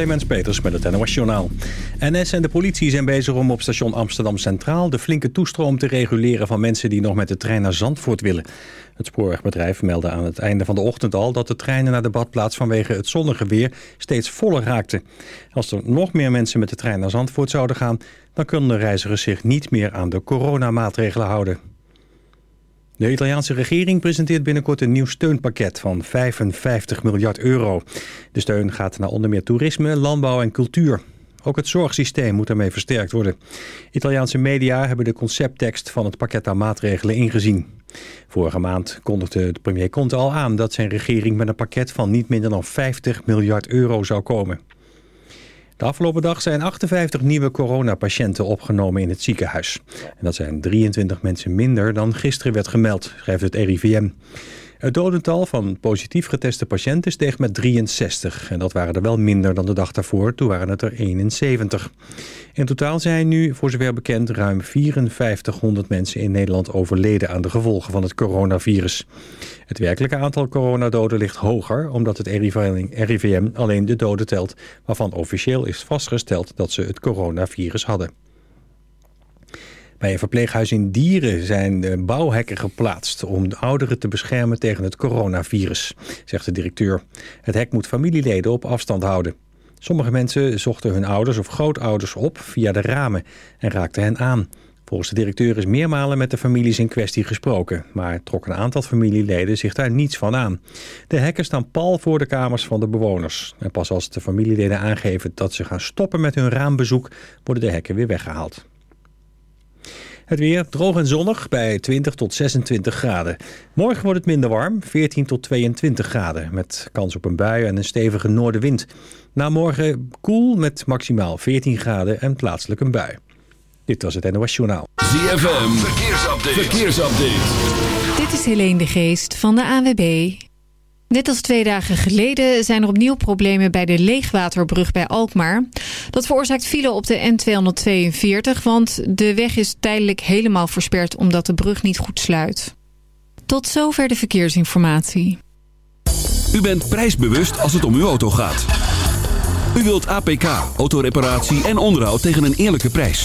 Clemens Peters met het NOS Journaal. NS en de politie zijn bezig om op station Amsterdam Centraal... de flinke toestroom te reguleren van mensen die nog met de trein naar Zandvoort willen. Het spoorwegbedrijf meldde aan het einde van de ochtend al... dat de treinen naar de badplaats vanwege het zonnige weer steeds voller raakten. Als er nog meer mensen met de trein naar Zandvoort zouden gaan... dan kunnen de reizigers zich niet meer aan de coronamaatregelen houden. De Italiaanse regering presenteert binnenkort een nieuw steunpakket van 55 miljard euro. De steun gaat naar onder meer toerisme, landbouw en cultuur. Ook het zorgsysteem moet daarmee versterkt worden. Italiaanse media hebben de concepttekst van het pakket aan maatregelen ingezien. Vorige maand kondigde de premier Conte al aan dat zijn regering met een pakket van niet minder dan 50 miljard euro zou komen. De afgelopen dag zijn 58 nieuwe coronapatiënten opgenomen in het ziekenhuis. En dat zijn 23 mensen minder dan gisteren werd gemeld, schrijft het RIVM. Het dodental van positief geteste patiënten steeg met 63. En dat waren er wel minder dan de dag daarvoor, toen waren het er 71. In totaal zijn nu, voor zover bekend, ruim 5400 mensen in Nederland overleden aan de gevolgen van het coronavirus. Het werkelijke aantal coronadoden ligt hoger, omdat het RIVM alleen de doden telt, waarvan officieel is vastgesteld dat ze het coronavirus hadden. Bij een verpleeghuis in Dieren zijn bouwhekken geplaatst... om de ouderen te beschermen tegen het coronavirus, zegt de directeur. Het hek moet familieleden op afstand houden. Sommige mensen zochten hun ouders of grootouders op via de ramen en raakten hen aan. Volgens de directeur is meermalen met de families in kwestie gesproken... maar trok een aantal familieleden zich daar niets van aan. De hekken staan pal voor de kamers van de bewoners. En pas als de familieleden aangeven dat ze gaan stoppen met hun raambezoek... worden de hekken weer weggehaald. Het weer droog en zonnig bij 20 tot 26 graden. Morgen wordt het minder warm, 14 tot 22 graden. Met kans op een bui en een stevige noordenwind. Na morgen koel met maximaal 14 graden en plaatselijk een bui. Dit was het NOS Journaal. ZFM, verkeersupdate. verkeersupdate. Dit is Helene de Geest van de AWB. Net als twee dagen geleden zijn er opnieuw problemen bij de leegwaterbrug bij Alkmaar. Dat veroorzaakt file op de N242, want de weg is tijdelijk helemaal versperd omdat de brug niet goed sluit. Tot zover de verkeersinformatie. U bent prijsbewust als het om uw auto gaat. U wilt APK, autoreparatie en onderhoud tegen een eerlijke prijs.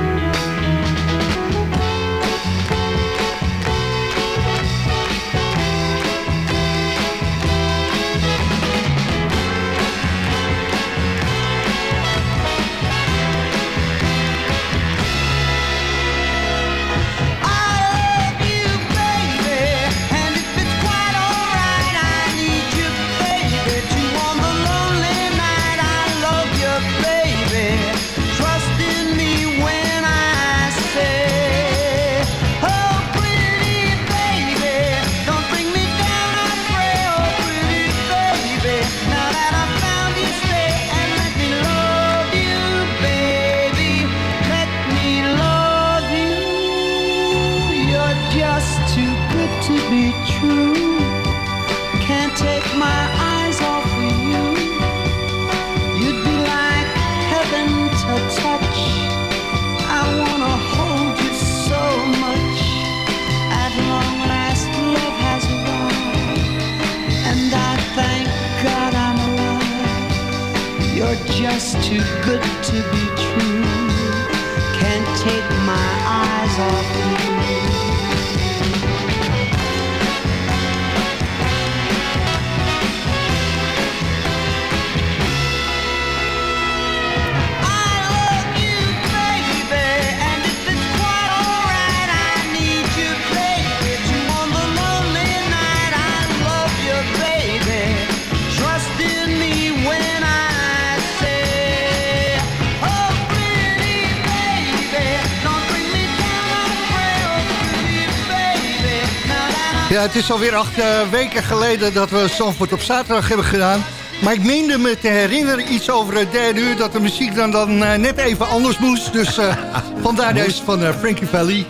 Ja, het is alweer acht eh, weken geleden dat we Zandvoort op zaterdag hebben gedaan. Maar ik meende me te herinneren iets over het derde uur... dat de muziek dan, dan eh, net even anders moest. Dus eh, vandaar deze van Frankie Valley.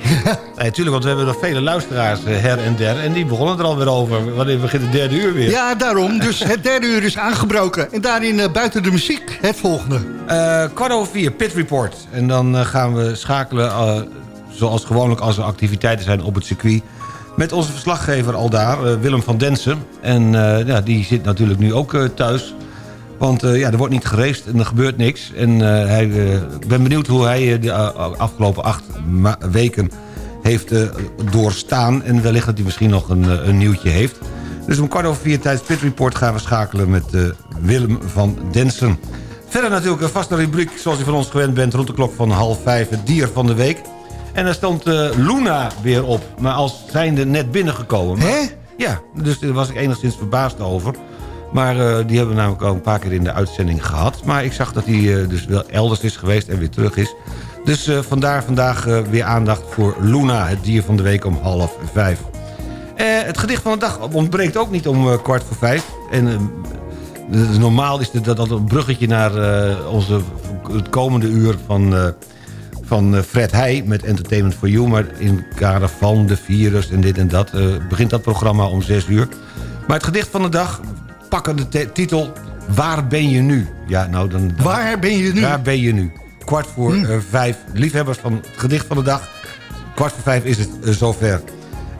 Nee, tuurlijk, want we hebben nog vele luisteraars her en der. En die begonnen er alweer over. Wanneer begint het derde uur weer? Ja, daarom. Dus het derde uur is aangebroken. En daarin buiten de muziek het volgende. kwart over vier, Pit Report. En dan gaan we schakelen, zoals gewoonlijk als er activiteiten zijn op het circuit... Met onze verslaggever al daar, uh, Willem van Densen. En uh, ja, die zit natuurlijk nu ook uh, thuis. Want ja, er wordt niet gereest en er gebeurt niks. En hij, ik ben benieuwd hoe hij de afgelopen acht weken heeft doorstaan. En wellicht dat hij misschien nog een, een, nieuwtje heeft. Dus om kwart over vier tijdens Pit Report gaan we schakelen met Willem van Densen. Verder natuurlijk een vaste rubriek zoals u van ons gewend bent... rond de klok van half vijf, het dier van de week. En daar stond uh, Luna weer op. Maar als zijnde net binnengekomen. Hè? Ja, dus daar was ik enigszins verbaasd over. Maar uh, die hebben we namelijk al een paar keer in de uitzending gehad. Maar ik zag dat hij uh, dus wel elders is geweest en weer terug is. Dus vandaar vandaag weer aandacht voor Luna, het dier van de week om half vijf. het gedicht van de dag ontbreekt ook niet om kwart voor vijf. En normaal is dat, dat een bruggetje naar onze, het komende uur van van eh, Fred Heij met Entertainment for You. Maar in het kader van de virus en dit en dat uh, begint dat programma om 6 uur. Maar het gedicht van de dag, pakken de titel Waar ben je nu? Ja, nou dan, Waar ben je nu? Waar ben je nu? Kwart voor hm. uh, vijf. Liefhebbers van het gedicht van de dag. Kwart voor vijf is het zover.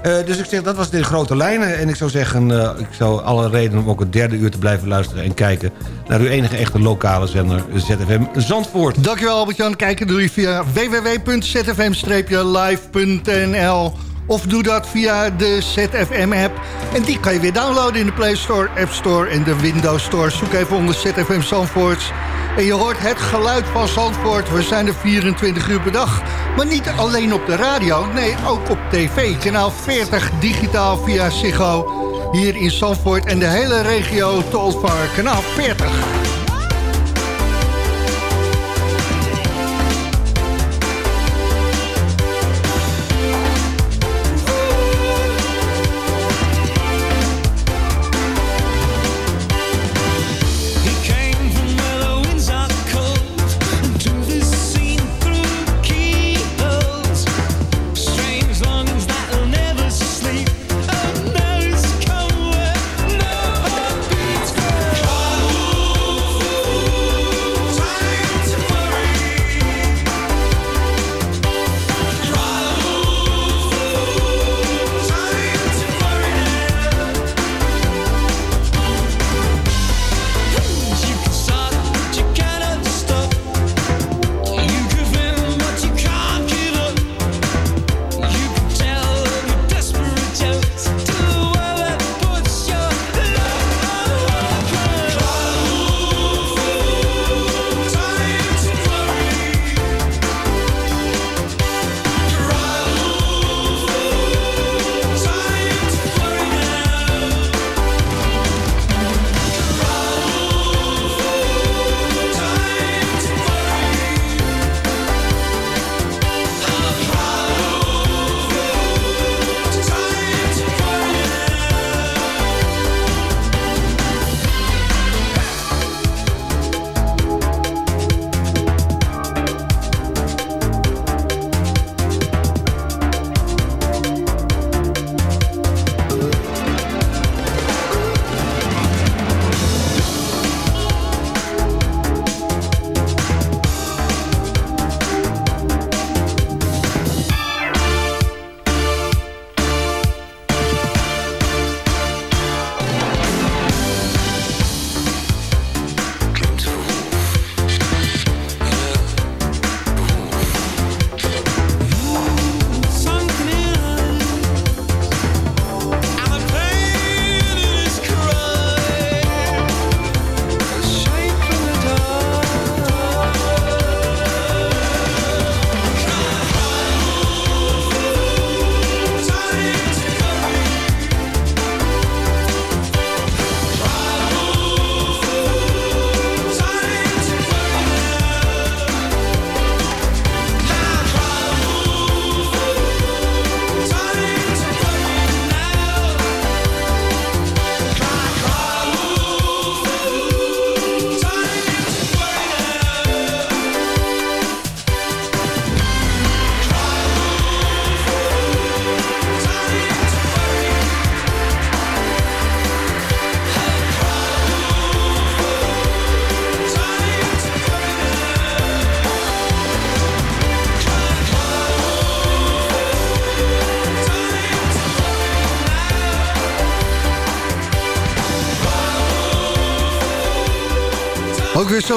Uh, dus ik zeg, dat was de grote lijnen. En ik zou zeggen, uh, ik zou alle reden om ook het derde uur te blijven luisteren... en kijken naar uw enige echte lokale zender ZFM Zandvoort. Dankjewel Albert-Jan. Kijken doe je via www.zfm-live.nl of doe dat via de ZFM-app. En die kan je weer downloaden in de Play Store, App Store en de Windows Store. Zoek even onder ZFM Zandvoort. En je hoort het geluid van Zandvoort. We zijn er 24 uur per dag Maar niet alleen op de radio, nee, ook op tv. Kanaal 40 digitaal via Ziggo. Hier in Zandvoort en de hele regio Tolvar. Kanaal 40.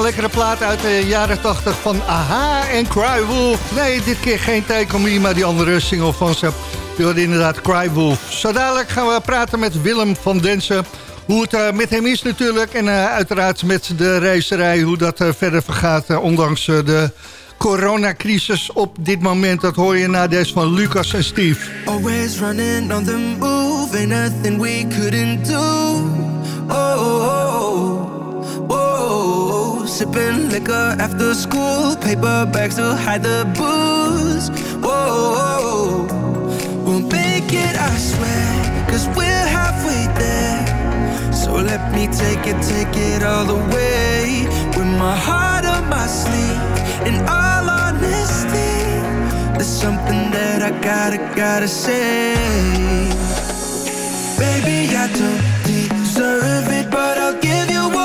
Lekkere plaat uit de jaren 80 van Aha en Crywolf. Nee, dit keer geen Take maar die andere single van ze. Hoorde inderdaad Crywolf. Zo dadelijk gaan we praten met Willem van Densen. Hoe het eh, met hem is natuurlijk. En eh, uiteraard met de racerij, hoe dat eh, verder vergaat. ondanks de coronacrisis op dit moment. Dat hoor je na deze van Lucas en Steve. Always running on the move, ain't nothing we couldn't do. Oh, oh, oh. Sipping liquor after school, paper bags to hide the booze. Whoa, we'll make it, I swear, cause we're halfway there. So let me take it, take it all the way. With my heart on my sleeve, in all honesty. There's something that I gotta, gotta say. Baby, I don't deserve it, but I'll give you all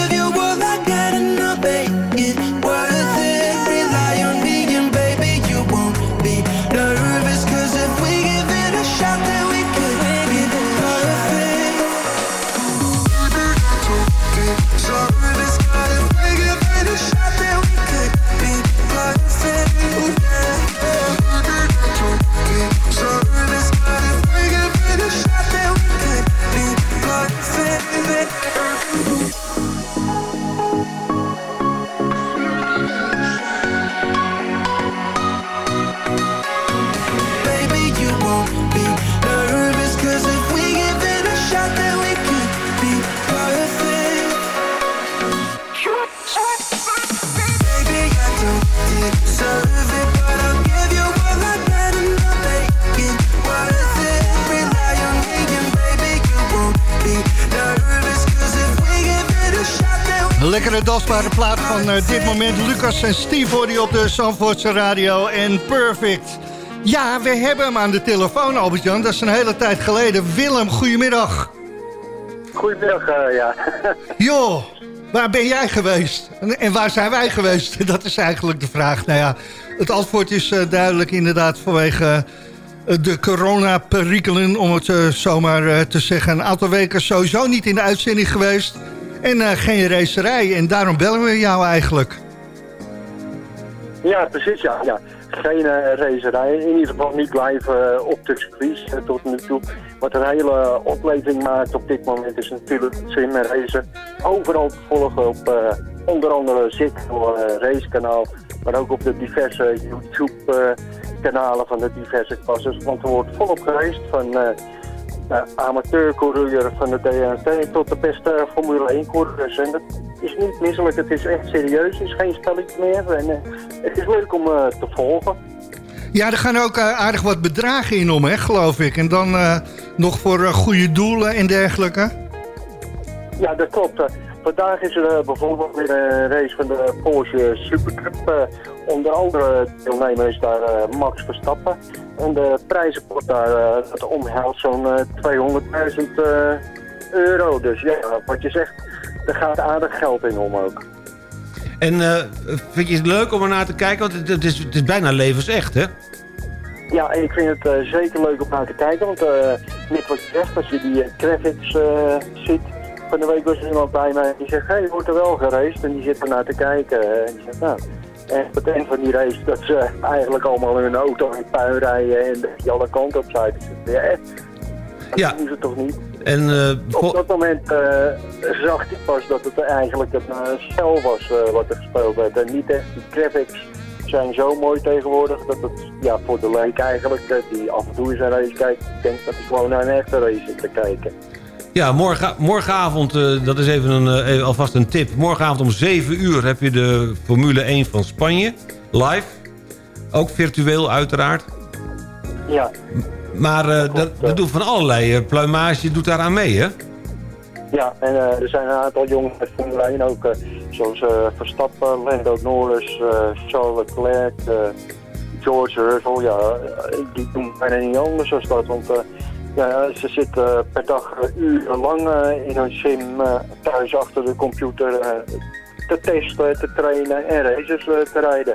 lekkere dansbare plaat van eh, dit moment. Lucas en Steve hoor die op de Zandvoortse radio. En perfect. Ja, we hebben hem aan de telefoon, Albert-Jan. Dat is een hele tijd geleden. Willem, goedemiddag. Goedemiddag, eh, ja. Joh, waar ben jij geweest? En, en waar zijn wij geweest? Dat is eigenlijk de vraag. Nou ja, het antwoord is eh, duidelijk inderdaad vanwege de coronaperikelen... om het eh, zomaar te zeggen. Een aantal weken sowieso niet in de uitzending geweest. En eh, geen racerij. En daarom bellen we jou eigenlijk. Ja, precies, ja. ja. Geen eh, racerij, in ieder geval niet live eh, op de circuits tot nu toe. Wat een hele opleving maakt op dit moment is natuurlijk het sim en racen. Overal te volgen op onder andere Ziggo racekanaal, maar ook op de diverse YouTube-kanalen van de diverse klasses. Want er wordt volop gereisd van de amateurcoureur van de DNT tot de beste Formule 1-coureurs. En dat is niet misselijk, het is echt serieus, het is geen spelletje meer. En eh, het is leuk om eh, te volgen. Ja, er gaan ook eh, aardig wat bedragen in om, hè, geloof ik. En dan nog voor goede doelen en dergelijke. Ja, dat klopt. Vandaag is er eh, bijvoorbeeld weer een race van de Porsche Supercup. Eh, onder andere deelnemer is daar eh, Max Verstappen. En de prijzenpot daar, dat omhelst zo'n eh, 200.000 eh, euro. Dus ja, wat je zegt, er gaat aardig geld in om ook. En vind je het leuk om er naar te kijken? Want het, het is, het is bijna levensecht, hè? Ja, ik vind het zeker leuk om naar te kijken, want net wat je zegt, als je die graphics ziet, van de week was er iemand bij mij die zegt, hé, hey, wordt er wel geraced en die zit er naar te kijken. en die zegt, nou, en op het eind van die race dat ze eigenlijk allemaal in hun auto in puin rijden en die alle kanten op zijn. Zeg, ja, echt? Dat Ja. doen ze toch niet? En eh, Op dat moment eh, zag ik pas dat het eigenlijk een spel was wat er gespeeld werd. En niet echt die graphics zijn zo mooi tegenwoordig dat het ja, voor de leek eigenlijk, die af en toe eens een race kijkt, denkt dat hij gewoon naar een echte race zit te kijken. Ja, morgen, morgenavond, eh, dat is even, een, eh, even alvast een tip. Morgenavond om 7 uur heb je de Formule 1 van Spanje. Live. Ook virtueel uiteraard. Ja, Maar eh, dat, dat doet van allerlei pluimage doet daaraan mee, hè? ja en er zijn een aantal jongens uit Formule 1 ook, zoals Verstappen, Lando Norris, Charles Leclerc, George Russell. Ja, die doen bijna niet anders dan dat, want ja, ze zitten per dag eh, urenlang eh, in hun sim eh, thuis achter de computer eh, te testen, te trainen en races eh, te rijden.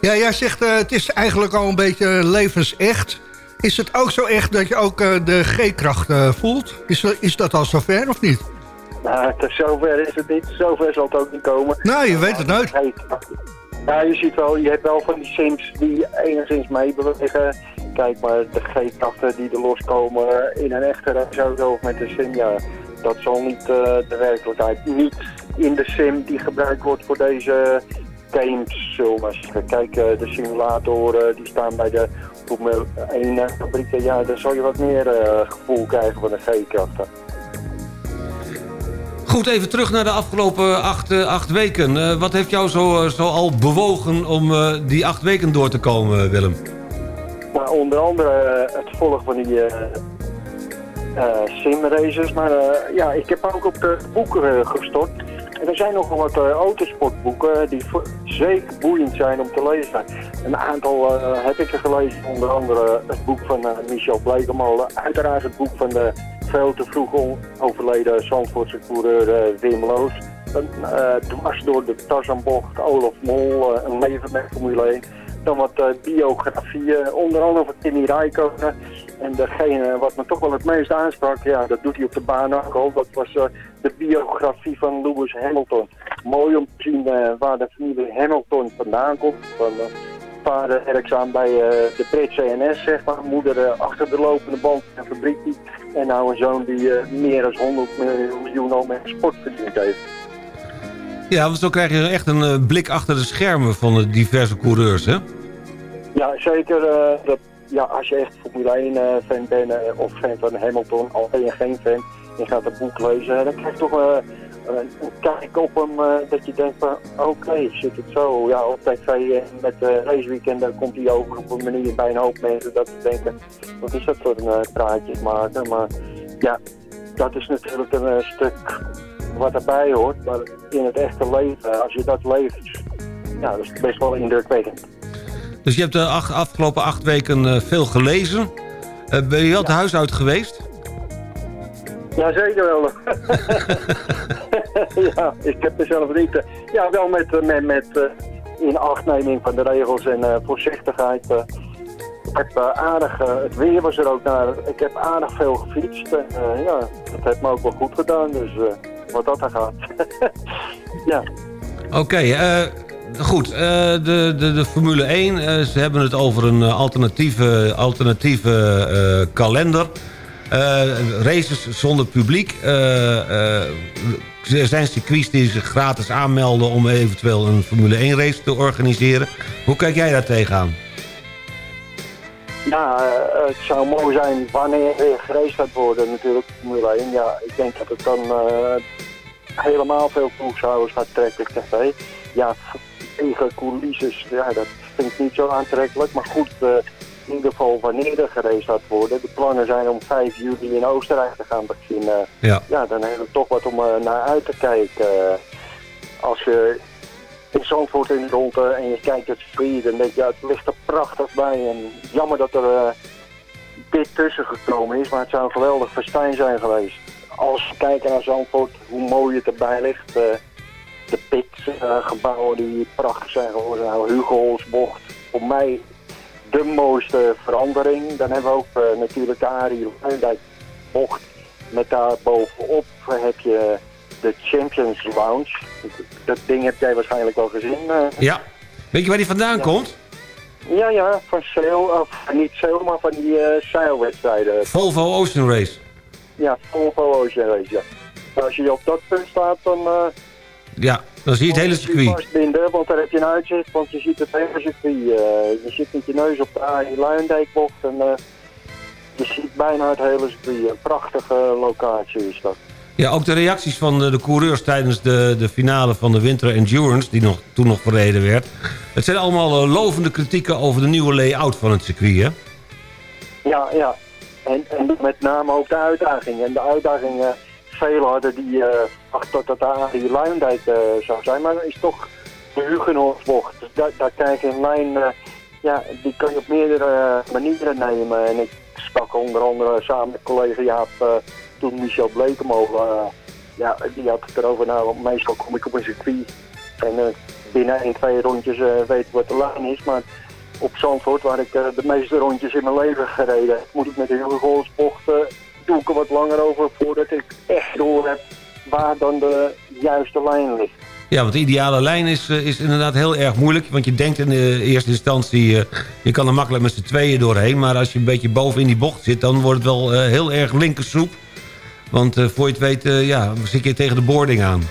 Ja, jij zegt eh, het is eigenlijk al een beetje levensecht. Is het ook zo echt dat je ook eh, de G-kracht eh, voelt? Is, is dat al zover of niet? Nou, zover is het niet. Zover zal het ook niet komen. Nou, je weet het nooit. Ja, je ziet wel, je hebt wel van die sims die enigszins meebewegen. Kijk maar, de G-krachten die er loskomen in een echte raceauto of met een sim, ja, dat zal niet eh, de werkelijkheid. Niet in de sim die gebruikt wordt voor deze games, zullen we. Kijk, eh, de simulatoren die staan bij de Formule 1 eh, fabrieken, ja, daar zal je wat meer eh, gevoel krijgen van de G-krachten. Goed, even terug naar de afgelopen acht, eh, acht weken. Eh, wat heeft jou zo, eh, zo al bewogen om eh, die acht weken door te komen, Willem? Maar onder andere eh, het volgen van die eh eh, simraces. Maar ja, ik heb ook op de boeken gestort. En er zijn nogal wat autosportboeken die zeker boeiend zijn om te lezen. Een aantal heb ik er gelezen, onder andere het boek van Michel Blekemolen. Uiteraard het boek van de veel te vroeg overleden Zandvoortse coureur Wim Loos. Dwars door de Tarzanbocht, Olaf Mol, een leven met Formule 1. Dan wat eh, biografieën, onder andere van Kimi Räikkönen. En degene wat me toch wel het meest aansprak, ja, dat doet hij op de baan ook al. Dat was eh, de biografie van Lewis Hamilton. Mooi om te zien eh, waar de familie Hamilton vandaan komt. Van, vader werkzaam bij de Britse NS, zeg maar. Moeder achter de lopende band in een fabriekje. En nou een zoon die meer dan 100 miljoen al met sport verdiend heeft. Ja, want zo krijg je echt een eh, blik achter de schermen van de diverse coureurs, hè? Ja, zeker. eh, dat, ja, als je echt Formule 1 eh, fan bent of fan van Hamilton, al ben je geen fan, je gaat het boek lezen, dan krijg je toch een, een kijk op hem dat je denkt van oké, zit het zo. Ja, op tv eh, met uh, dan komt hij over op een manier bij een hoop mensen dat ze denken, wat is dat voor een uh, praatjes maken. Maar ja, dat is natuurlijk een stuk wat erbij hoort, maar in het echte leven, als je dat leeft, ja, dat is best wel indrukwekkend. Dus je hebt de ach- afgelopen acht weken eh, veel gelezen. Eh, ben je wel het huis uit geweest? Ja, zeker wel. ja, ik heb er zelf niet. eh, ja, wel met, eh, met, met eh, in achtneming van de regels en eh, voorzichtigheid. eh. ik heb eh, aardig, eh, het weer was er ook naar. Ik heb aardig veel gefietst. En, eh, ja, dat heeft me ook wel goed gedaan. Dus eh, wat dat er gaat. ja. Oké, eh, goed. eh, de, de, de Formule 1, eh, ze hebben het over een alternatieve, alternatieve kalender. Races zonder publiek. Er zijn circuits die zich gratis aanmelden om eventueel een Formule 1 race te organiseren. Hoe kijk jij daar tegenaan? Ja, het zou mooi zijn wanneer weer gereisd gaat worden natuurlijk, Formule 1. Ja, ik denk dat het dan helemaal veel toeschouwers gaat trekken, tv. Ja, tegen coulisses, ja, dat vind ik niet zo aantrekkelijk. Maar goed, eh, in ieder geval wanneer er gereisd gaat worden. De plannen zijn om 5 juli in Oostenrijk te gaan beginnen. Ja. ja, dan hebben we toch wat om eh, naar uit te kijken. als je in Zandvoort in de ronde en je kijkt het circuit, dan denk je, ja, het ligt er prachtig bij. En jammer dat er eh, dit tussen gekomen is, maar het zou een geweldig festijn zijn geweest. Als we kijken naar Zandvoort, hoe mooi het erbij ligt. eh, de pit-gebouwen die prachtig zijn geworden. Nou, Hugo voor mij de mooiste verandering. Dan hebben we ook eh, natuurlijk de Arie bocht. Met daar bovenop heb je de Champions Lounge. Dat ding heb jij waarschijnlijk wel gezien. eh. Ja. Weet je waar die vandaan komt? Ja, ja, van zeil, of niet zeil, maar van die eh, zeilwedstrijden. Volvo Ocean Race. Ja, Volvo Ocean Race, ja. Maar als je op dat punt staat, dan eh, Ja, dan zie je het hele circuit. vastbinden, want daar heb je een uitzicht, want je ziet het hele circuit. eh, je zit met je neus op de Arie Luijendijkbocht en eh, je ziet bijna het hele circuit. Een prachtige locatie is dat. Ja, ook de reacties van de, de coureurs tijdens de, de finale van de Winter Endurance... die nog, toen nog verreden werd. Het zijn allemaal lovende kritieken over de nieuwe layout van het circuit, hè? Ja, ja. En, met name ook de uitdaging. En de uitdaging, eh velen hadden die eh gedacht dat dat de Arie Luijendijk eh, zou zijn. Maar is toch de Hugenhofbocht. Dus daar, daar krijg je een lijn, eh, ja, die kan je op meerdere manieren nemen. En ik sprak onder andere samen met collega Jaap, toen Michel Blekemolen, ja, die had het erover, nou, meestal kom ik op een circuit. En binnen 1, 2 rondjes eh weet wat de lijn is, maar op Zandvoort, waar ik eh, de meeste rondjes in mijn leven gereden heb, moet ik met de Hugenhofbocht, eh doe ik er wat langer over voordat ik echt door heb waar dan de juiste lijn ligt. Ja, want de ideale lijn is, eh, is inderdaad heel erg moeilijk. Want je denkt in de eerste instantie... eh, je kan er makkelijk met z'n tweeën doorheen. Maar als je een beetje boven in die bocht zit... dan wordt het wel heel erg linkersoep. Want voor je het weet ja, zit je tegen de boarding aan.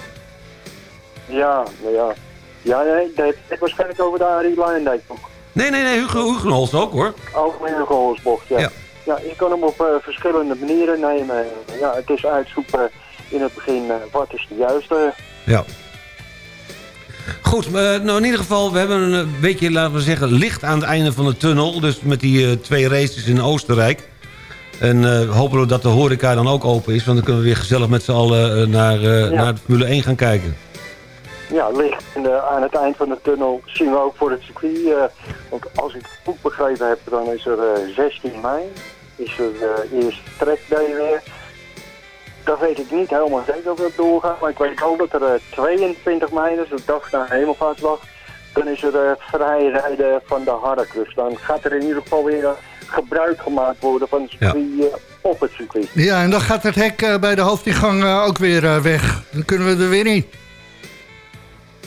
Ja, ja. Ja, nee, dat heb ik waarschijnlijk over de Arie Luijendijk nog. Nee, nee, nee, Hugo Hugenholz ook hoor. Ook met een Hugenhofbocht, ja. Ja. ja. je kan hem op eh, verschillende manieren nemen. Ja, het is uitzoeken in het begin eh, wat is de juiste. Ja. Goed, maar, nou in ieder geval, we hebben een eh, beetje, laten we zeggen, licht aan het einde van de tunnel. Dus met die eh, twee races in Oostenrijk. En eh, hopen we dat de horeca dan ook open is. Want dan kunnen we weer gezellig met z'n allen eh, naar, eh, naar de Formule 1 gaan kijken. Ja, licht de, aan het eind van de tunnel zien we ook voor het circuit. eh, want als ik het goed begrepen heb, dan is er eh, 16 mei. Is er de eerste trackday weer. Dat weet ik niet helemaal zeker of dat doorgaat. Maar ik weet ook dat er eh, 22 mei, dus de dag na Hemelvaartsdag, dan is er eh, vrij rijden van de Hardercruise. Dan gaat er in ieder geval weer eh, gebruik gemaakt worden van het circuit eh, op het circuit. Ja, en dan gaat het hek eh, bij de hoofdingang eh, ook weer eh, weg. Dan kunnen we er weer in.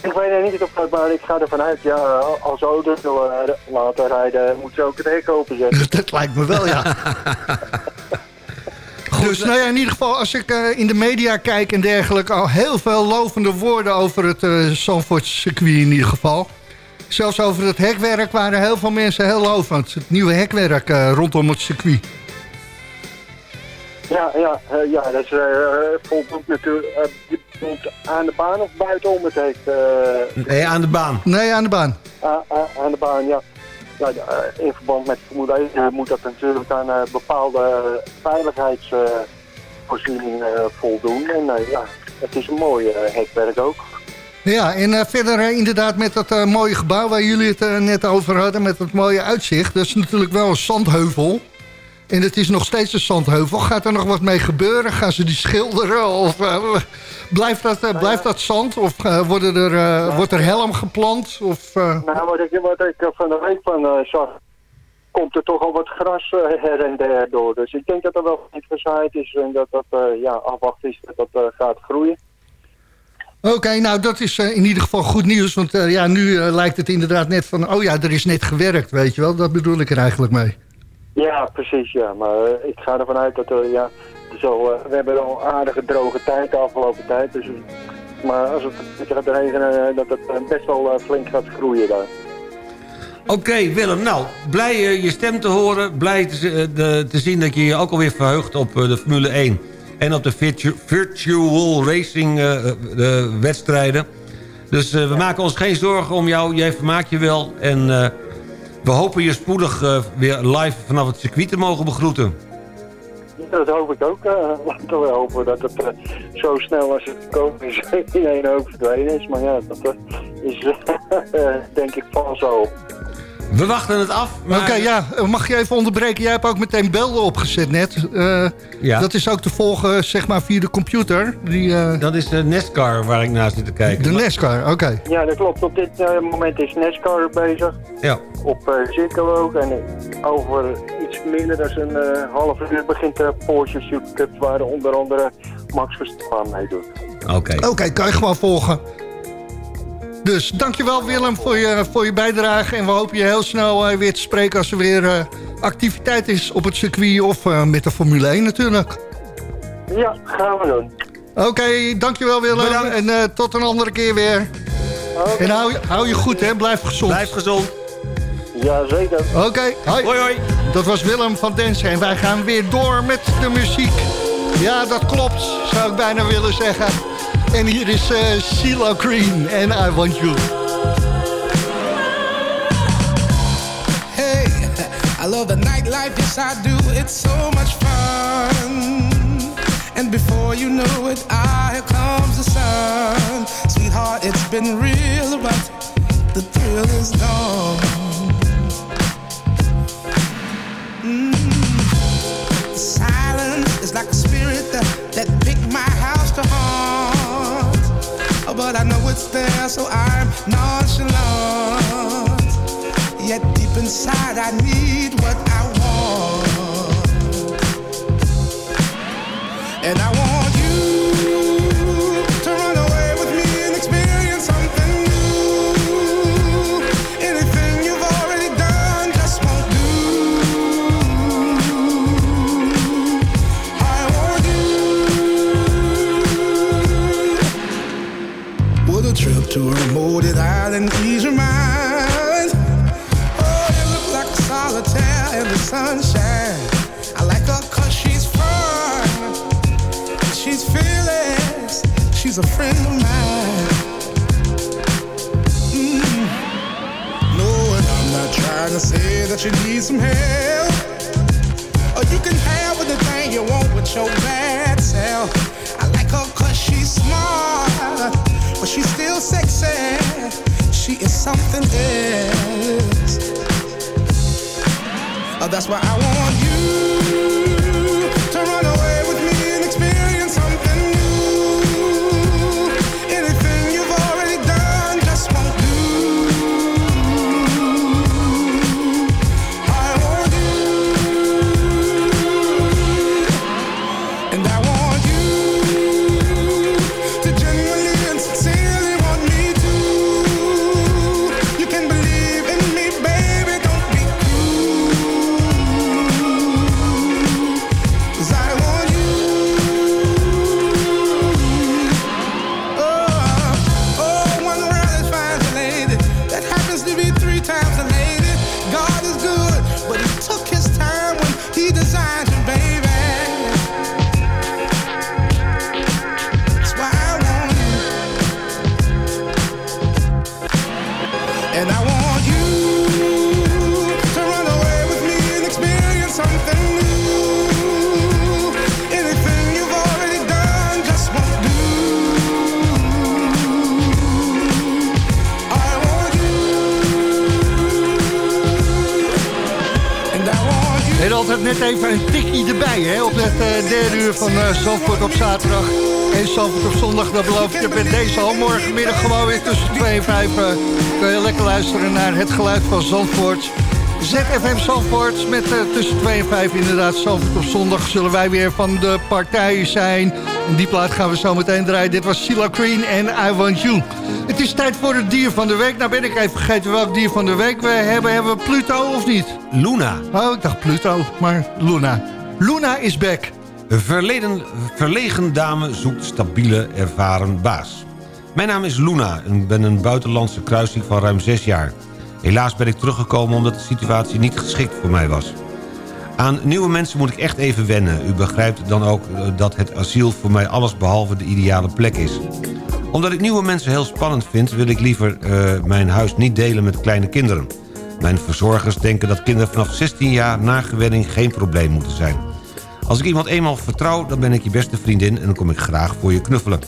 Ik weet niet of maar ik ga ervan uit, ja, als auto's willen laten rijden, moeten ze ook het hek openzetten. Dat lijkt me wel, ja. dus nou ja, in ieder geval, als ik eh, in de media kijk en dergelijke... al heel veel lovende woorden over het uh, Zandvoorts circuit in ieder geval. Zelfs over het hekwerk waren heel veel mensen heel lovend. Het nieuwe hekwerk eh, rondom het circuit. Ja, ja, eh, ja, dat is uh, voldoet natuurlijk. Aan de baan of buitenom het hek? eh, Nee, aan de baan. Nee, aan de baan. a- a- aan de baan, ja. in verband met Formule 1 eh, moet dat natuurlijk aan eh, bepaalde veiligheidsvoorzieningen eh, voldoen. En eh, ja, het is een mooi hekwerk ook. Ja, en verder inderdaad met dat mooie gebouw waar jullie het net over hadden... met dat mooie uitzicht. Dat is natuurlijk wel een zandheuvel. En het is nog steeds een zandheuvel. Gaat er nog wat mee gebeuren? Gaan ze die schilderen? Of eh, blijft, dat, eh, blijft dat zand? Of eh, worden er, wordt er helm geplant? Of, Nou, wat ik, wat ik van de week van zag, komt er toch al wat gras her en der door. Dus ik denk dat er wel iets gezaaid is en dat dat ja, afwacht is dat dat gaat groeien. Oké, nou dat is in ieder geval goed nieuws. Want ja, nu lijkt het inderdaad net van... oh ja, er is net gewerkt, weet je wel. Dat bedoel ik er eigenlijk mee. Ja, precies, ja. Maar eh, ik ga ervan uit dat er, ja, zo, eh, we hebben al aardige droge tijd de afgelopen tijd. Dus, maar als het een beetje gaat regenen, dat het best wel flink gaat groeien daar. Oké, Willem. Nou, blij je stem te horen. Blij te, de- te zien dat je je ook alweer verheugt op de Formule 1. En op de virtu- virtual racing de wedstrijden. Dus we maken ons geen zorgen om jou. Jij vermaakt je wel. En we hopen je spoedig eh, weer live vanaf het circuit te mogen begroeten. Dat hoop ik ook. eh, Laten we hopen dat het eh, zo snel als het komen is in één hoop verdwenen is. Maar ja, dat is denk ik van zo. We wachten het af. Maar... Oké, ja, eh, mag je even onderbreken? Jij hebt ook meteen belden opgezet net. Eh, Ja. Dat is ook te volgen, zeg maar, via de computer. Die, eh, Dat is de NASCAR waar ik naar zit te kijken. de NASCAR, oké. Ja, dat klopt. Op dit eh, moment is NASCAR bezig. Ja. Op uh, Zirkel ook. En over iets minder dan een eh, half uur begint de Porsche Supercup... waar onder andere Max Verstappen meedoet. Oké. Oké, kan je gewoon volgen. Dus dankjewel Willem voor je, voor je bijdrage. En we hopen je heel snel eh, weer te spreken als er weer eh, activiteit is op het circuit of eh, met de Formule 1 natuurlijk. Ja, gaan we doen. Oké, dankjewel Willem. En eh, tot een andere keer weer. En hou, hou je goed hè, blijf gezond. Blijf gezond. Jazeker. Oké, hoi. Hoi hoi. Dat was Willem van Densen en wij gaan weer door met de muziek. Ja, dat klopt, zou ik bijna willen zeggen. En hier is eh CeeLo Green en I Want You. Hey, I love the nightlife, yes I do. It's so much fun. And before you know it, ah, here comes the sun. Sweetheart, it's been real, but the thrill is gone. Mm. Silence is like a spirit that, that picked my house to haunt. But I know it's there, so I'm nonchalant. Yet deep inside, I need what I want. And I want the sunshine. I like her cause she's fun. And she's feeling she's a friend of mine. Mm. No, and I'm not trying to say that some help. Or you can have you want with your bad self. I like her cause she's smart, but she's still sexy. She is something else. That's why I want you even een tikkie erbij, hè? Op het eh, derde uur van eh Zandvoort op zaterdag. En Zandvoort op zondag, dat beloof ik je met deze al morgenmiddag gewoon weer tussen 2 en 5. eh, kun je lekker luisteren naar het geluid van Zandvoort. ZFM Zandvoort met eh, tussen 2 en 5 inderdaad. Zandvoort op zondag zullen wij weer van de partij zijn. En die plaat gaan we zo meteen draaien. Dit was Silla Green en I Want You. Het is tijd voor het dier van de week. Nou ben ik even vergeten welk dier van de week we hebben. Hebben we Pluto of niet? Luna. Oh, ik dacht Pluto, maar Luna. Luna is back. Verleden, verlegen dame zoekt stabiele, ervaren baas. Mijn naam is Luna en ik ben een buitenlandse kruising van ruim zes jaar. Helaas ben ik teruggekomen omdat de situatie niet geschikt voor mij was. Aan nieuwe mensen moet ik echt even wennen. U begrijpt dan ook eh, dat het asiel voor mij allesbehalve de ideale plek is. Omdat ik nieuwe mensen heel spannend vind... wil ik liever eh, mijn huis niet delen met kleine kinderen. Mijn verzorgers denken dat kinderen vanaf 16 jaar na gewenning geen probleem moeten zijn. Als ik iemand eenmaal vertrouw, dan ben ik je beste vriendin... en dan kom ik graag voor je knuffelen.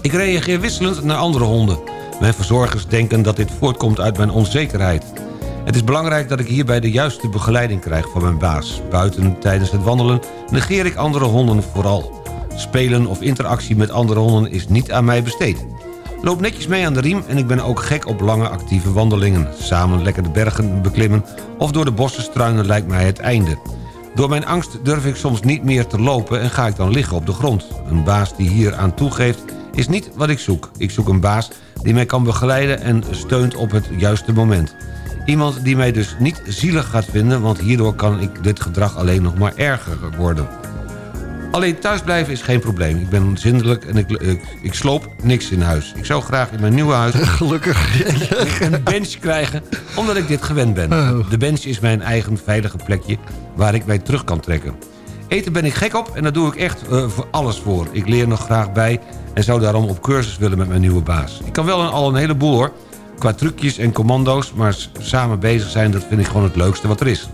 Ik reageer wisselend naar andere honden. Mijn verzorgers denken dat dit voortkomt uit mijn onzekerheid. Het is belangrijk dat ik hierbij de juiste begeleiding krijg van mijn baas. Buiten tijdens het wandelen negeer ik andere honden vooral. Spelen of interactie met andere honden is niet aan mij besteed. Loop netjes mee aan de riem en ik ben ook gek op lange actieve wandelingen. Samen lekker de bergen beklimmen of door de bossen struinen lijkt mij het einde. Door mijn angst durf ik soms niet meer te lopen en ga ik dan liggen op de grond. Een baas die hier aan toegeeft is niet wat ik zoek. Ik zoek een baas die mij kan begeleiden en steunt op het juiste moment. Iemand die mij dus niet zielig gaat vinden... want hierdoor kan ik dit gedrag alleen nog maar erger worden. Alleen thuisblijven is geen probleem. Ik ben zindelijk en ik, ik, ik sloop niks in huis. Ik zou graag in mijn nieuwe huis... Gelukkig. een bench krijgen, omdat ik dit gewend ben. De bench is mijn eigen veilige plekje waar ik mij terug kan trekken. Eten ben ik gek op en daar doe ik echt eh, voor alles voor. Ik leer nog graag bij en zou daarom op cursus willen met mijn nieuwe baas. Ik kan wel een, al een heleboel hoor, qua trucjes en commando's... maar samen bezig zijn, dat vind ik gewoon het leukste wat er is.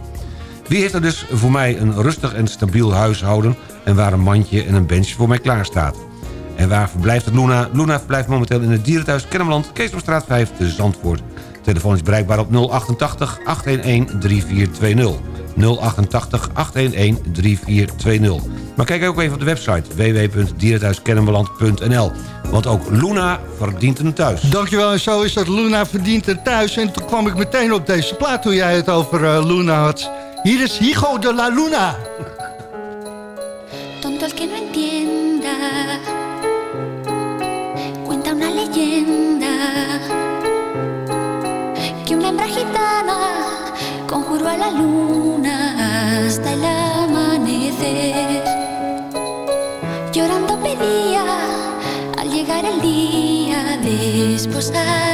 Wie heeft er dus voor mij een rustig en stabiel huishouden... en waar een mandje en een bench voor mij klaar staat? En waar verblijft het Luna? Luna verblijft momenteel in het dierenthuis Kennemerland... Keesomstraat 5 te Zandvoort. Telefoon is bereikbaar op 088 811 3420. 088 811 3420. Maar kijk ook even op de website www.dierenthuiskennemerland.nl. Want ook Luna verdient een thuis. Dankjewel, en zo is dat Luna verdient het thuis. En toen kwam ik meteen op deze plaat toen jij het over eh, Luna had. Hier is Higo de la Luna. Tonto el que no entienda. Cuenta una leyenda que una hembra gitana conjuró la luna hasta el amanecer. Llorando pedía al llegar el día de esposar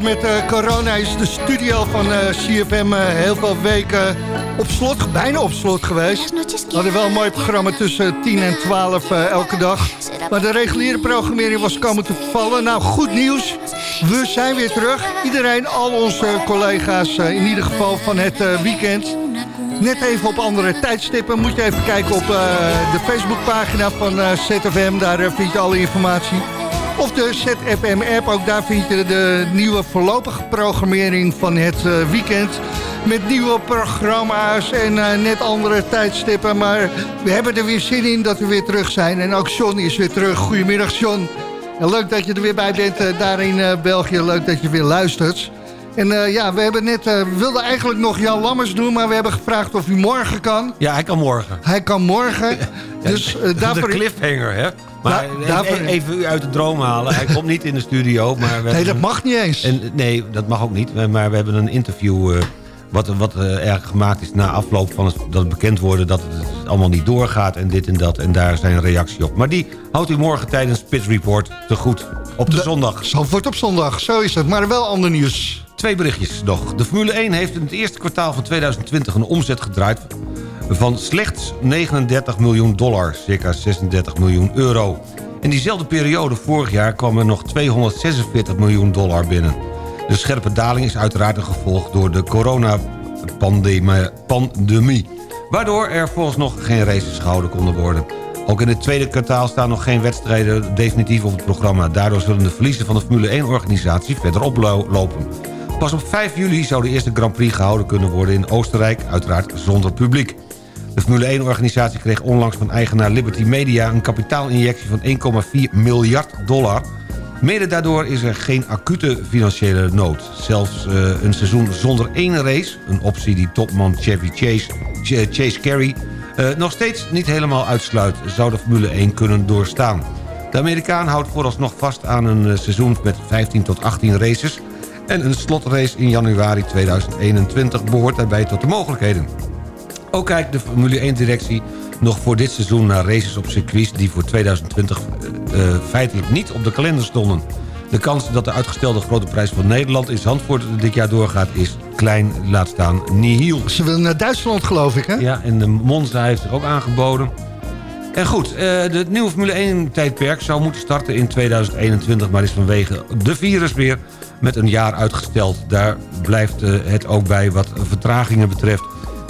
met eh, corona is de studio van eh, CFM eh, heel veel weken op slot, bijna op slot geweest. We hadden wel een mooi programma tussen 10 en 12 eh, elke dag. Maar de reguliere programmering was komen te vallen. Nou, goed nieuws. We zijn weer terug. Iedereen, al onze collega's, in ieder geval van het weekend. Net even op andere tijdstippen. Moet je even kijken op de Facebookpagina van ZFM. Daar vind je alle informatie. Of de ZFM-app, ook daar vind je de nieuwe voorlopige programmering van het eh, weekend. Met nieuwe programma's en eh, net andere tijdstippen. Maar we hebben er weer zin in dat we weer terug zijn. En ook John is weer terug. Goedemiddag John. En leuk dat je er weer bij bent eh, daar in België. Leuk dat je weer luistert. En ja, we hebben net, we wilden eigenlijk nog Jan Lammers doen... maar we hebben gevraagd of hij morgen kan. Ja, hij kan morgen. Hij kan morgen. dus eh, De cliffhanger, hè? Maar Da- even- daarvoor- even u uit de droom halen. Hij komt niet in de studio. Maar Nee, dat een- mag niet eens. En, nee, dat mag ook niet. Maar we hebben een interview... eh, wat, wat eh, gemaakt is na afloop van het, dat bekend worden... dat het allemaal niet doorgaat en dit en dat. En daar zijn reactie op. Maar die houdt u morgen tijdens Pit Report te goed. Op de, zondag. Zandvoort op zondag, zo is het. Maar wel ander nieuws. Twee berichtjes nog. De Formule 1 heeft in het eerste kwartaal van 2020 een omzet gedraaid... van slechts 39 miljoen dollar, circa 36 miljoen euro. In diezelfde periode vorig jaar kwam er nog 246 miljoen dollar binnen. De scherpe daling is uiteraard een gevolg door de coronapandemie, pandemie, waardoor er volgens nog geen races gehouden konden worden. Ook in het tweede kwartaal staan nog geen wedstrijden definitief op het programma. Daardoor zullen de verliezen van de Formule 1-organisatie verder oplopen. Pas op 5 juli zou de eerste Grand Prix gehouden kunnen worden in Oostenrijk, uiteraard zonder publiek. De Formule 1-organisatie kreeg onlangs van eigenaar Liberty Media... een kapitaalinjectie van 1,4 miljard dollar. Mede daardoor is er geen acute financiële nood. Zelfs eh, een seizoen zonder één race... een optie die topman Chevy Chase, Ch- Chase Carey... eh, nog steeds niet helemaal uitsluit... zou de Formule 1 kunnen doorstaan. De Amerikaan houdt vooralsnog vast aan een eh, seizoen met 15 tot 18 races... En een slotrace in januari 2021 behoort daarbij tot de mogelijkheden. Ook kijkt de Formule 1-directie nog voor dit seizoen naar races op circuits... die voor 2020 eh, eh, feitelijk niet op de kalender stonden. De kans dat de uitgestelde Grote Prijs van Nederland in Zandvoort dit jaar doorgaat is klein, laat staan nihil. Ze willen naar Duitsland, geloof ik, hè? Ja, en de Monza heeft zich ook aangeboden. En goed, eh, het nieuwe Formule 1-tijdperk zou moeten starten in 2021... maar is vanwege de virus weer met een jaar uitgesteld. Daar blijft eh, het ook bij wat vertragingen betreft.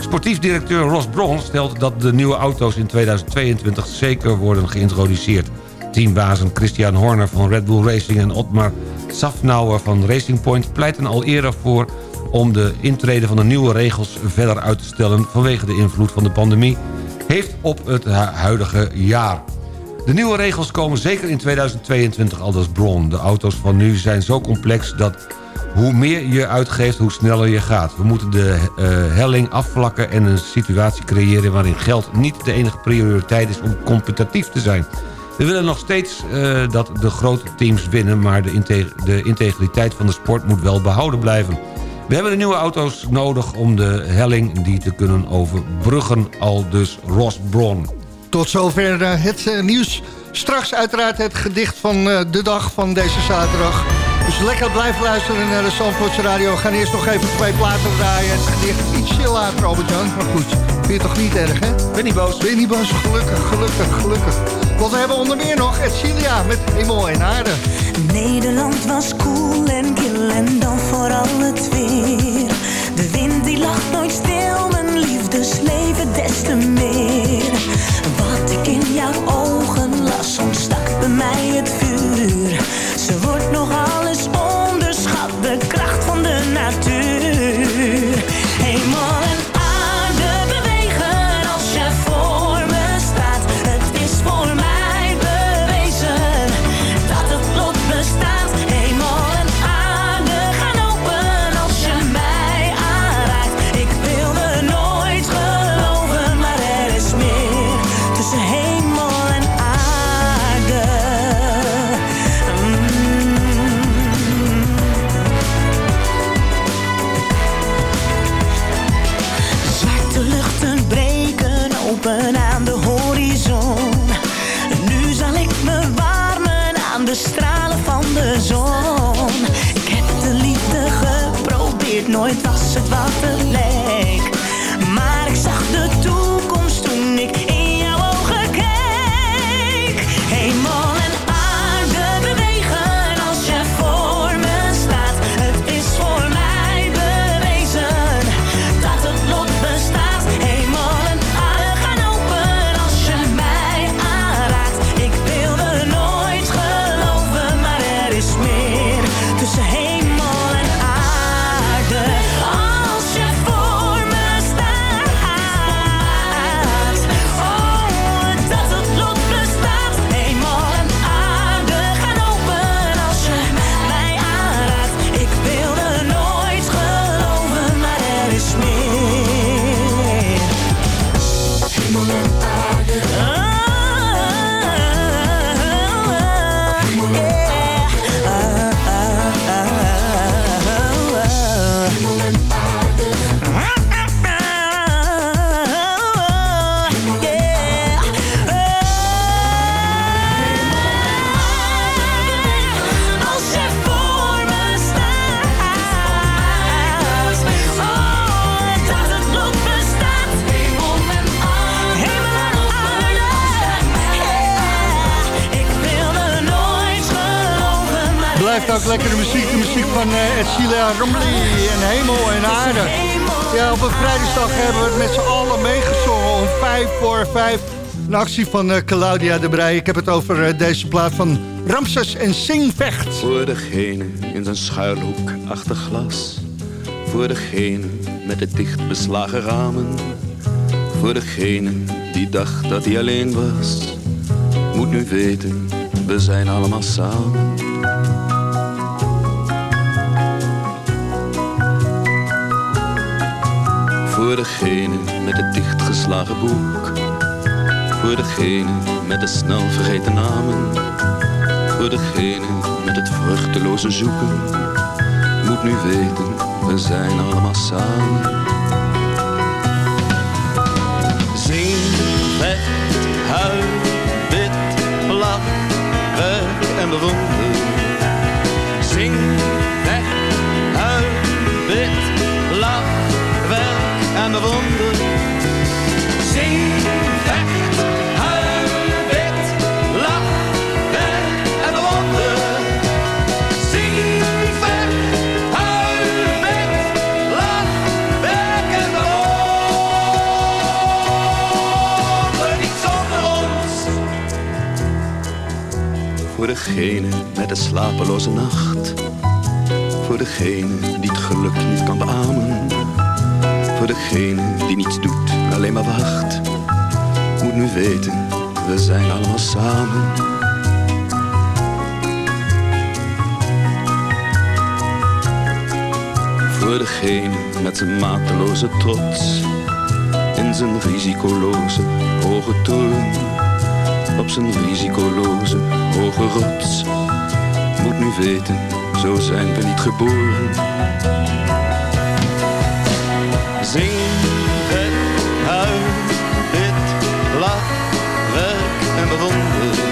Sportief directeur Ross Braun stelt dat de nieuwe auto's in 2022 zeker worden geïntroduceerd. Teambazen Christian Horner van Red Bull Racing en Otmar Safnauer van Racing Point pleiten al eerder voor om de intrede van de nieuwe regels verder uit te stellen vanwege de invloed van de pandemie heeft op het hu- huidige jaar. De nieuwe regels komen zeker in 2022, aldus Braun. De auto's van nu zijn zo complex dat hoe meer je uitgeeft, hoe sneller je gaat. We moeten de eh, helling afvlakken en een situatie creëren... waarin geld niet de enige prioriteit is om competitief te zijn. We willen nog steeds eh, dat de grote teams winnen... maar de, inte- de integriteit van de sport moet wel behouden blijven. We hebben de nieuwe auto's nodig om de helling die te kunnen overbruggen... al dus Braun. Tot zover eh, het nieuws. Straks uiteraard het gedicht van de dag van deze zaterdag. Dus lekker blijven luisteren naar de Zandvoortse Radio. We gaan eerst nog even twee platen draaien. Het gedicht ietsje later, Albert-Jan. Maar goed, vind je toch niet erg, hè? Ben niet boos. Ben je niet boos? Gelukkig, gelukkig, gelukkig. Want we hebben onder meer nog Edcilia met Hemel en Aarde. Nederland was koel en kil en dan vooral het weer. De wind die lag nooit stil, mijn liefdesleven des te meer. Wat ik in jouw ogen las, ontstak bij mij van uh, Edcilia Romley en Hemel en Aarde. Ja, op een vrijdag hebben we het met z'n allen meegezongen om vijf voor vijf. Een actie van eh, Claudia de Brij. Ik heb het over eh, deze plaat van Ramses en Singvecht. Voor degene in zijn schuilhoek achter glas. Voor degene met de dicht beslagen ramen. Voor degene die dacht dat hij alleen was. Moet nu weten, we zijn allemaal samen. Voor degene met het dichtgeslagen boek. Voor degene met de snel vergeten namen. Voor degene met het vruchteloze zoeken. Moet nu weten, we zijn allemaal samen. Zing, vecht, huil, bid, lach, werk en bewonder. En bewonder. Zing, vecht, huil, bid, lach, werk en bewonder. Zing, vecht, huil, bid, lach, werk en bewonder. Niet zonder ons. Voor degene met de slapeloze nacht. Voor degene die het geluk niet kan beamen. Degene die niets doet, alleen maar wacht. Moet nu weten, we zijn allemaal samen. Voor degene met zijn mateloze trots. In zijn risicoloze hoge toren. Op zijn risicoloze hoge rots. Moet nu weten, zo zijn we niet geboren. Werk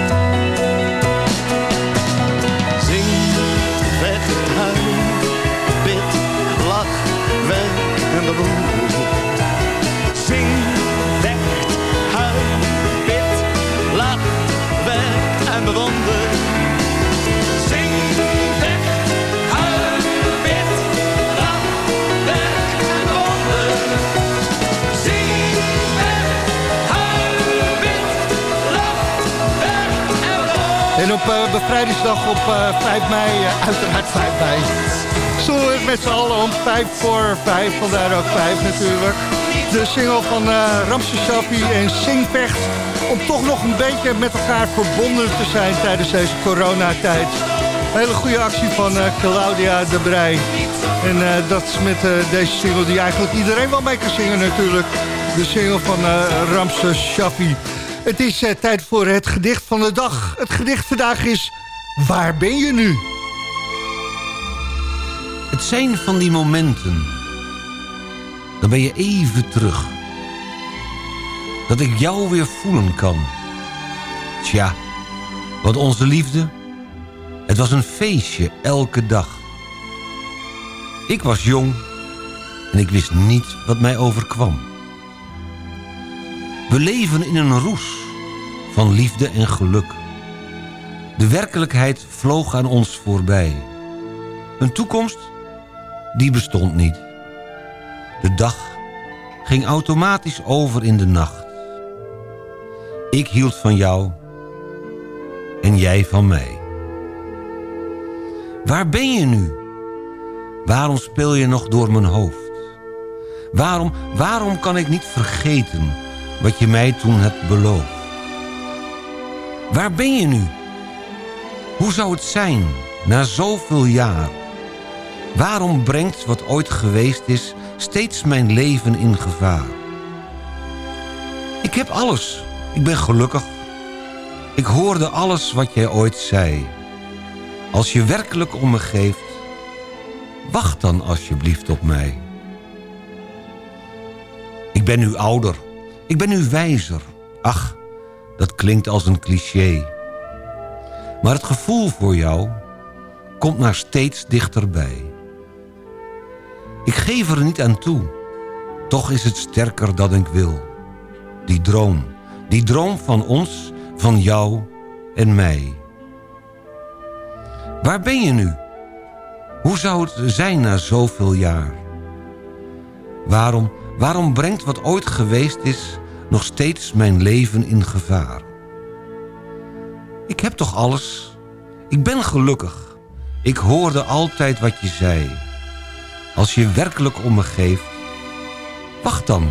Op eh, bevrijdingsdag op eh, 5 mei, eh, uiteraard 5 mei. Zongen we met z'n allen om 5 voor 5, vandaar ook 5 natuurlijk. De single van eh Ramse Shappi en Singvecht. Om toch nog een beetje met elkaar verbonden te zijn tijdens deze coronatijd. Hele goede actie van eh, Claudia de Brij. En eh, dat is met eh, deze single die eigenlijk iedereen wel mee kan zingen natuurlijk. De single van eh Ramse Shappi. Het is eh, tijd voor het gedicht van de dag. Het gedicht vandaag is... Waar ben je nu? Het zijn van die momenten. Dan ben je even terug. Dat ik jou weer voelen kan. Tja, want onze liefde... Het was een feestje elke dag. Ik was jong en ik wist niet wat mij overkwam. We leven in een roes van liefde en geluk. De werkelijkheid vloog aan ons voorbij. Een toekomst, die bestond niet. De dag ging automatisch over in de nacht. Ik hield van jou en jij van mij. Waar ben je nu? Waarom speel je nog door mijn hoofd? Waarom, waarom kan ik niet vergeten wat je mij toen hebt beloofd? Waar ben je nu? Hoe zou het zijn na zoveel jaar? Waarom brengt wat ooit geweest is steeds mijn leven in gevaar? Ik heb alles. Ik ben gelukkig. Ik hoorde alles wat jij ooit zei. Als je werkelijk om me geeft, wacht dan alsjeblieft op mij. Ik ben nu ouder. Ik ben nu wijzer. Ach, dat klinkt als een cliché. Maar het gevoel voor jou komt maar steeds dichterbij. Ik geef er niet aan toe. Toch is het sterker dan ik wil. Die droom, die droom van ons, van jou en mij. Waar ben je nu? Hoe zou het zijn na zoveel jaar? Waarom, waarom brengt wat ooit geweest is... nog steeds mijn leven in gevaar? Ik heb toch alles? Ik ben gelukkig. Ik hoorde altijd wat je zei. Als je werkelijk om me geeft... Wacht dan.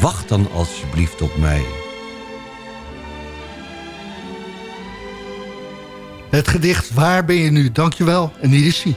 Wacht dan alsjeblieft op mij. Het gedicht Waar ben je nu? Dankjewel. En hier is hij.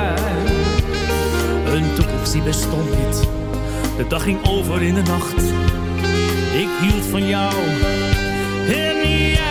Een toekomst die bestond niet. De dag ging over in de nacht. Ik hield van jou en jij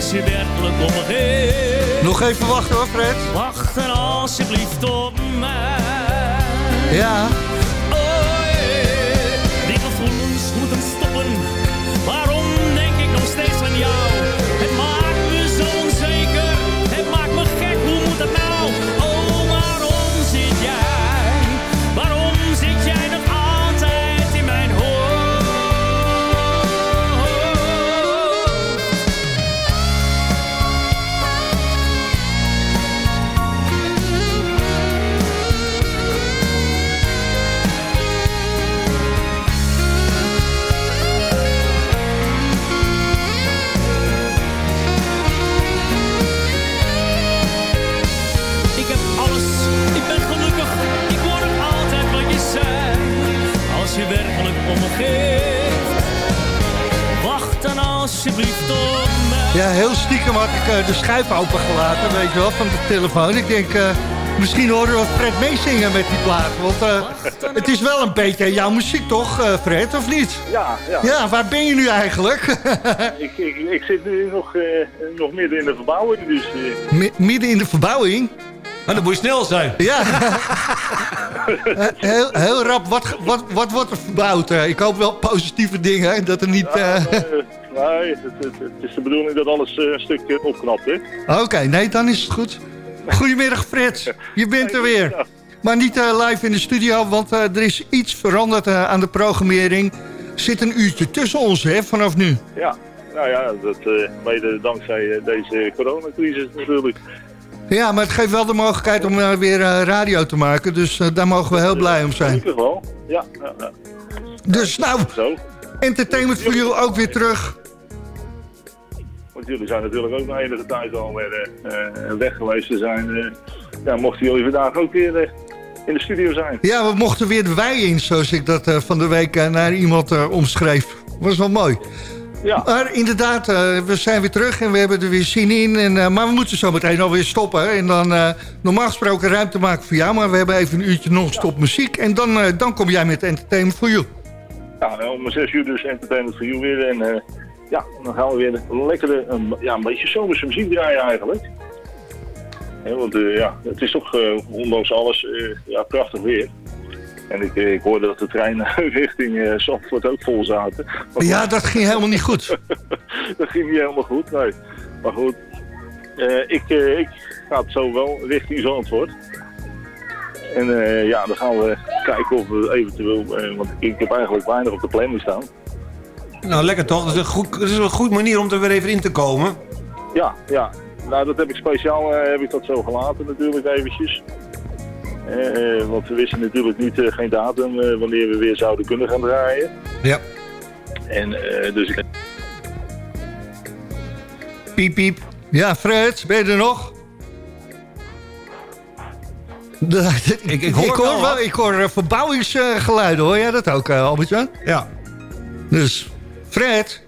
Als je werkelijk om me. Nog even wachten hoor, Fred. Wacht dan alsjeblieft op mij. Ja. Oh, yeah. Die gevoelens moeten stoppen. Waarom denk ik nog steeds aan jou? Het maakt me zo onzeker. Het maakt me gek, hoe moet dat nou? Alsjeblieft mij. Ja, heel stiekem had ik eh, de schijf opengelaten, weet je wel, van de telefoon. Ik denk, eh, misschien horen we Fred meezingen met die plaat. Want eh, het is wel een beetje jouw muziek toch, eh, Fred, of niet? Ja, ja. Ja, waar ben je nu eigenlijk? ik, ik, ik zit nu nog, eh, nog midden in de verbouwing, dus... eh, Mi- midden in de verbouwing? Maar dan moet je snel zijn. Ja. Eh, heel, heel rap, wat, wat, wat wordt er verbouwd? Eh, ik hoop wel positieve dingen, dat er niet... eh, eh, nee, het, het, het is de bedoeling dat alles eh, een stuk eh, opknapt, hè? Oké, nee, dan is het goed. Goedemiddag Fred, je bent er weer. Maar niet eh, live in de studio, want eh, er is iets veranderd aan de programmering. Zit een uurtje tussen ons, hè, vanaf nu. Ja, nou ja, dat mede dankzij deze coronacrisis natuurlijk. Ja, maar het geeft wel de mogelijkheid om weer radio te maken. Dus daar mogen we heel blij om zijn. Gelukkig wel, ja. ja, ja. Dus nou, Zo. entertainment voor jullie ook weer terug. Want jullie zijn natuurlijk ook na enige tijd alweer eh, eh, weg geweest te zijn. eh, ja, mochten jullie vandaag ook weer in de studio zijn. Ja, we mochten weer de wei in, zoals ik dat van de week naar iemand omschreef. Was wel mooi. Ja. Maar inderdaad, we zijn weer terug en we hebben er weer zin in. En, maar we moeten zo meteen alweer stoppen. En dan normaal gesproken ruimte maken voor jou. Maar we hebben even een uurtje non-stop muziek. En dan, dan kom jij met Entertainment for You. Ja, nou, om 6 uur dus Entertainment for You weer. En ja, dan gaan we weer een lekkere, een, ja, een beetje zomerse muziek draaien eigenlijk. Want eh, ja, het is toch eh, ondanks alles eh, ja, prachtig weer. En ik, eh, ik hoorde dat de treinen richting eh Zandvoort ook vol zaten. Maar Ja, dat ging helemaal niet goed. dat ging niet helemaal goed, nee. Maar goed, eh, ik, eh, ik ga het zo wel richting Zandvoort. En eh, ja, dan gaan we kijken of we eventueel, eh, want ik heb eigenlijk weinig op de planning staan. Nou, lekker toch? Dat is een, goed, dat is een goede manier om er weer even in te komen. Ja, ja. Nou, dat heb ik speciaal eh, heb ik dat zo gelaten natuurlijk eventjes. Eh, eh, want we wisten natuurlijk niet, eh, geen datum eh, wanneer we weer zouden kunnen gaan draaien. Ja. En eh, dus ik... Piep, piep. Ja, Fred, ben je er nog? ik, ik, hoor wel wel, wat. ik hoor verbouwingsgeluiden, hoor jij dat ook, Albert-Jan? Ja. Dus, Fred.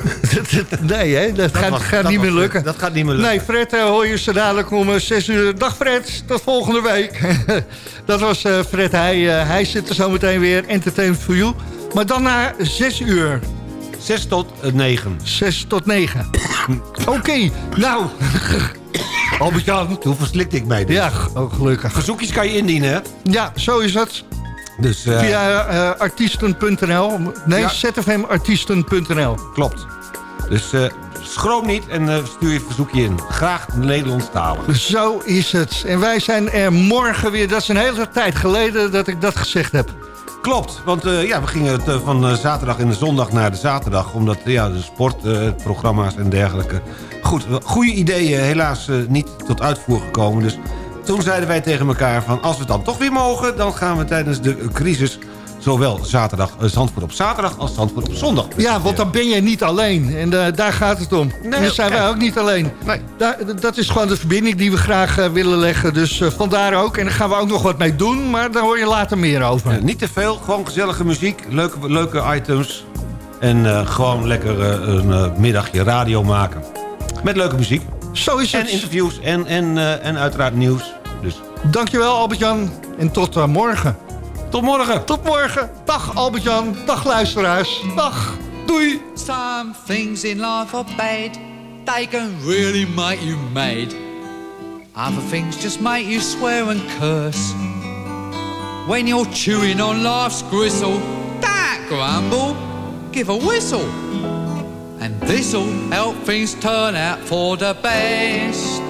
nee, hè? Dat, Dat gaat, was- gaat dat niet meer lukken. dat gaat niet meer lukken. Nee, Fred eh, hoor je zo dadelijk om 6 uur. Dag Fred, tot volgende week. dat was eh, Fred. Hij, eh, hij zit er zo meteen weer. Entertainment for You. Maar dan na 6 uur. 6 tot 9. 6 tot 9. Oké, nou. Albert-Jan. Toen verslikte ik mij dus. Ja, oh, gelukkig. Verzoekjes kan je indienen, hè? Ja, zo is het. Dus, eh, Via eh, artiesten.nl. Nee, Ja. zfmartiesten.nl. Klopt. Dus eh, schroom niet en stuur je verzoekje in. Graag Nederlandstalig. Zo is het. En wij zijn er morgen weer. Dat is een hele tijd geleden dat ik dat gezegd heb. Klopt, want eh, ja, we gingen het, eh, van eh, zaterdag in de zondag naar de zaterdag. Omdat ja, de sportprogramma's en dergelijke. Goed, goede ideeën helaas niet tot uitvoer gekomen. Dus toen zeiden wij tegen elkaar van als we dan toch weer mogen... dan gaan we tijdens de crisis zowel zaterdag eh, Zandvoort op zaterdag als Zandvoort op zondag. Ja, want dan ben je niet alleen. En eh, daar gaat het om. Nee, dan zijn wij ook niet alleen. Nee. Daar- dat is gewoon de verbinding die we graag eh, willen leggen. Dus eh, vandaar ook. En daar gaan we ook nog wat mee doen. Maar daar hoor je later meer over. Niet te veel, gewoon gezellige muziek, leuke, leuke items. En gewoon lekker een middagje radio maken. Met leuke muziek. Zo is het. En interviews en, en, en uiteraard nieuws. Dus Dankjewel Albert-Jan. En tot morgen. Tot morgen. Tot morgen. Dag Albert-Jan. Dag luisteraars. Dag. Doei. Some things in life are bad. They can really make you mad. Other things just make you swear and curse. When you're chewing on life's gristle, don't grumble, give a whistle. And this'll help things turn out for the best.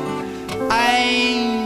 And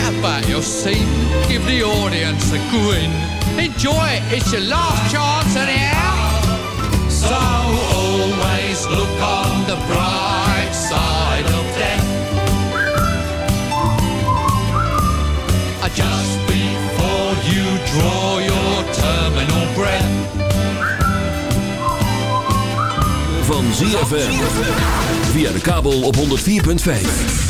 Forget about your scene, give the audience a grin. Enjoy it, it's your last chance anyhow. So always look on the bright side of death. Uh, Just before you draw your terminal breath. Van ZFM. Via de kabel op 104.5.